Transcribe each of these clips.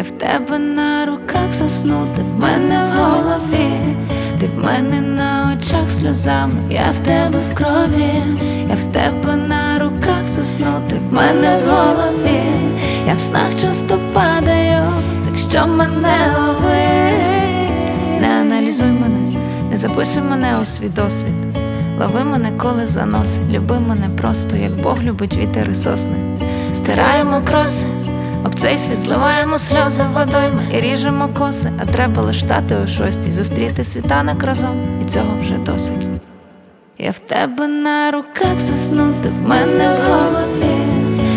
Я в тебе на руках заснути, в мене в голові, ти в мене на очах сльозами, я в тебе в крові, я в тебе на руках заснути, в мене в голові, я в снах часто падаю, так що мене лови. Не аналізуй мене, не запиши мене у свій досвід. Лови мене, коли заносить, люби мене просто, як Бог любить вітер і сосни. Стираємо кроси, об цей світ зливаємо сльози водойми і ріжемо коси, а треба лиш стати о шостій, зустріти світанок разом, і цього вже досить. Я в тебе на руках заснути, в мене в голові,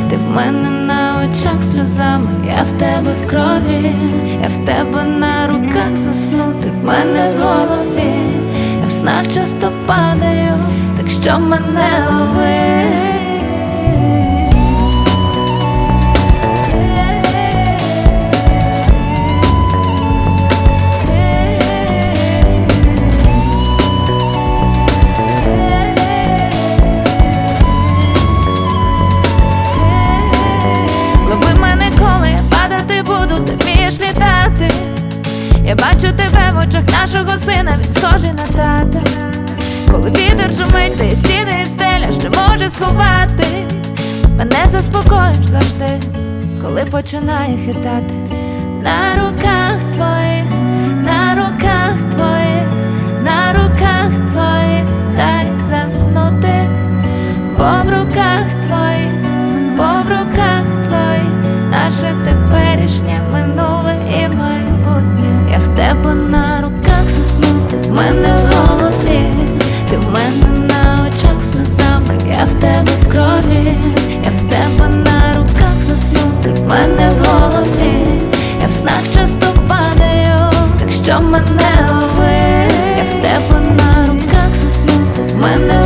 ти в мене на очах сльозами, я в тебе в крові, я в тебе на руках заснути, в мене в голові, я в снах часто падаю, так що мене. Лови Я бачу тебе в очах нашого сина, він схожий на тата. Коли вітер шумить, ти стіни і стеля, що може сховати. Мене заспокоїш завжди, коли починає хитати. На руках твоїх, на руках твоїх, на руках твоїх, дай заснути, бо в руках твоїх, бо в руках твоїх, наше теперішнє минуле when the